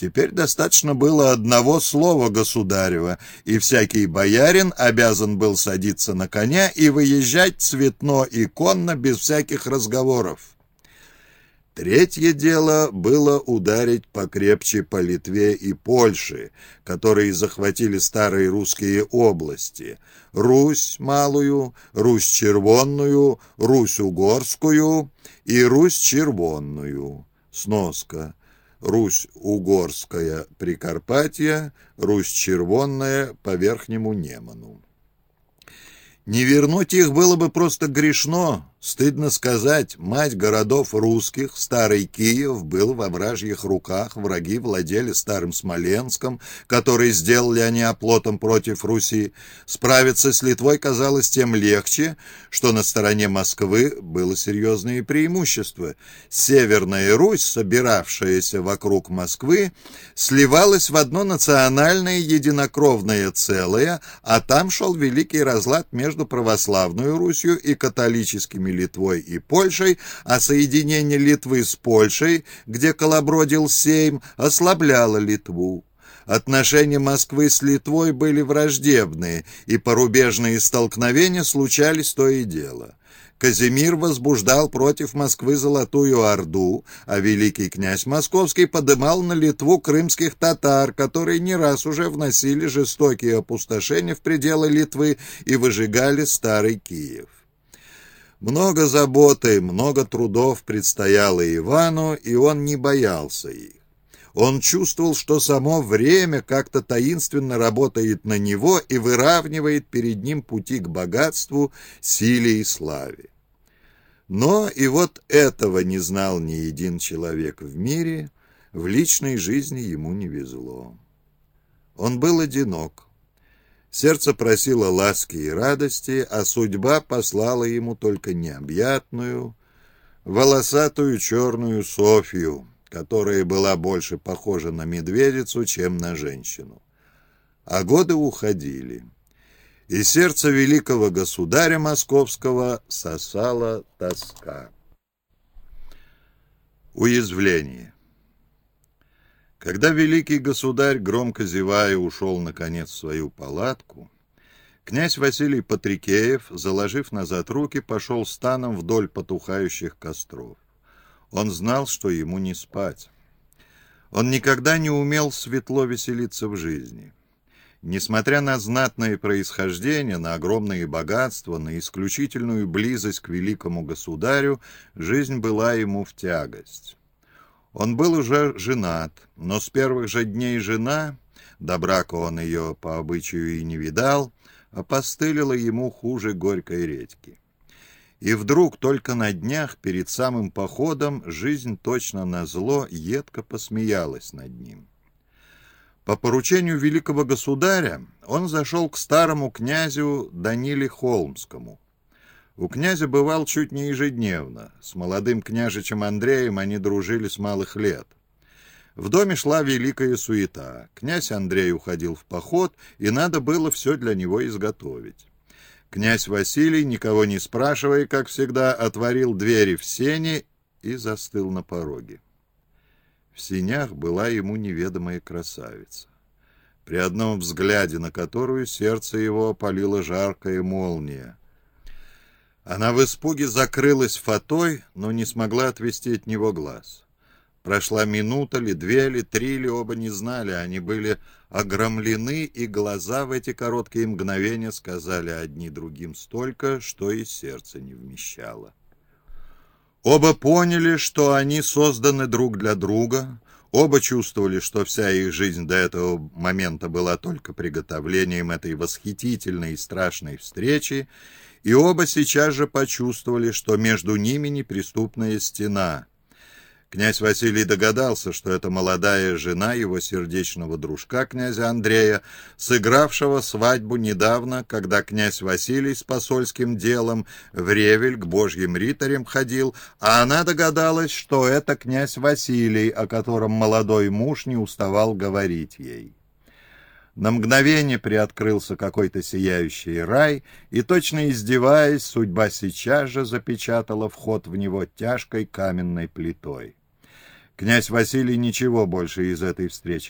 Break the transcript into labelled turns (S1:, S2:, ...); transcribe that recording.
S1: Теперь достаточно было одного слова государева, и всякий боярин обязан был садиться на коня и выезжать цветно и конно без всяких разговоров. Третье дело было ударить покрепче по Литве и Польше, которые захватили старые русские области — Русь Малую, Русь Червонную, Русь Угорскую и Русь Червонную. Сноска. Русь-Угорская Прикарпатья, Русь-Червонная по Верхнему Неману. Не вернуть их было бы просто грешно, Стыдно сказать, мать городов русских, старый Киев, был во вражьих руках, враги владели старым Смоленском, который сделали они оплотом против Руси. Справиться с Литвой казалось тем легче, что на стороне Москвы было серьезное преимущество. Северная Русь, собиравшаяся вокруг Москвы, сливалась в одно национальное единокровное целое, а там шел великий разлад между православной Русью и католическими Литвой и Польшей, а соединение Литвы с Польшей, где колобродил Сейм, ослабляло Литву. Отношения Москвы с Литвой были враждебные, и порубежные столкновения случались то и дело. Казимир возбуждал против Москвы Золотую Орду, а великий князь Московский подымал на Литву крымских татар, которые не раз уже вносили жестокие опустошения в пределы Литвы и выжигали старый Киев. Много заботы, много трудов предстояло Ивану, и он не боялся их. Он чувствовал, что само время как-то таинственно работает на него и выравнивает перед ним пути к богатству, силе и славе. Но и вот этого не знал ни один человек в мире, в личной жизни ему не везло. Он был одинок, Сердце просило ласки и радости, а судьба послала ему только необъятную, волосатую черную Софью, которая была больше похожа на медведицу, чем на женщину. А годы уходили, и сердце великого государя московского сосала тоска. Уязвление когда великий государь, громко зевая, ушел, наконец, в свою палатку, князь Василий Патрикеев, заложив назад руки, пошел станом вдоль потухающих костров. Он знал, что ему не спать. Он никогда не умел светло веселиться в жизни. Несмотря на знатное происхождение, на огромные богатства, на исключительную близость к великому государю, жизнь была ему в тягость. Он был уже женат, но с первых же дней жена, до брака он ее по обычаю и не видал, опостылила ему хуже горькой редьки. И вдруг только на днях перед самым походом жизнь точно на зло едко посмеялась над ним. По поручению великого государя он зашел к старому князю Даниле Холмскому, у князя бывал чуть не ежедневно. С молодым княжичем Андреем они дружили с малых лет. В доме шла великая суета. Князь Андрей уходил в поход, и надо было все для него изготовить. Князь Василий, никого не спрашивая, как всегда, отворил двери в сене и застыл на пороге. В сенях была ему неведомая красавица, при одном взгляде на которую сердце его опалила жаркая молния. Она в испуге закрылась фатой, но не смогла отвести от него глаз. Прошла минута ли, две ли, три ли, оба не знали. Они были огромлены, и глаза в эти короткие мгновения сказали одни другим столько, что и сердце не вмещало. Оба поняли, что они созданы друг для друга, оба чувствовали, что вся их жизнь до этого момента была только приготовлением этой восхитительной и страшной встречи, и оба сейчас же почувствовали, что между ними неприступная стена. Князь Василий догадался, что это молодая жена его сердечного дружка, князя Андрея, сыгравшего свадьбу недавно, когда князь Василий с посольским делом в Ревель к божьим ритарям ходил, а она догадалась, что это князь Василий, о котором молодой муж не уставал говорить ей. На мгновение приоткрылся какой-то сияющий рай, и, точно издеваясь, судьба сейчас же запечатала вход в него тяжкой каменной плитой. Князь Василий ничего больше из этой встречи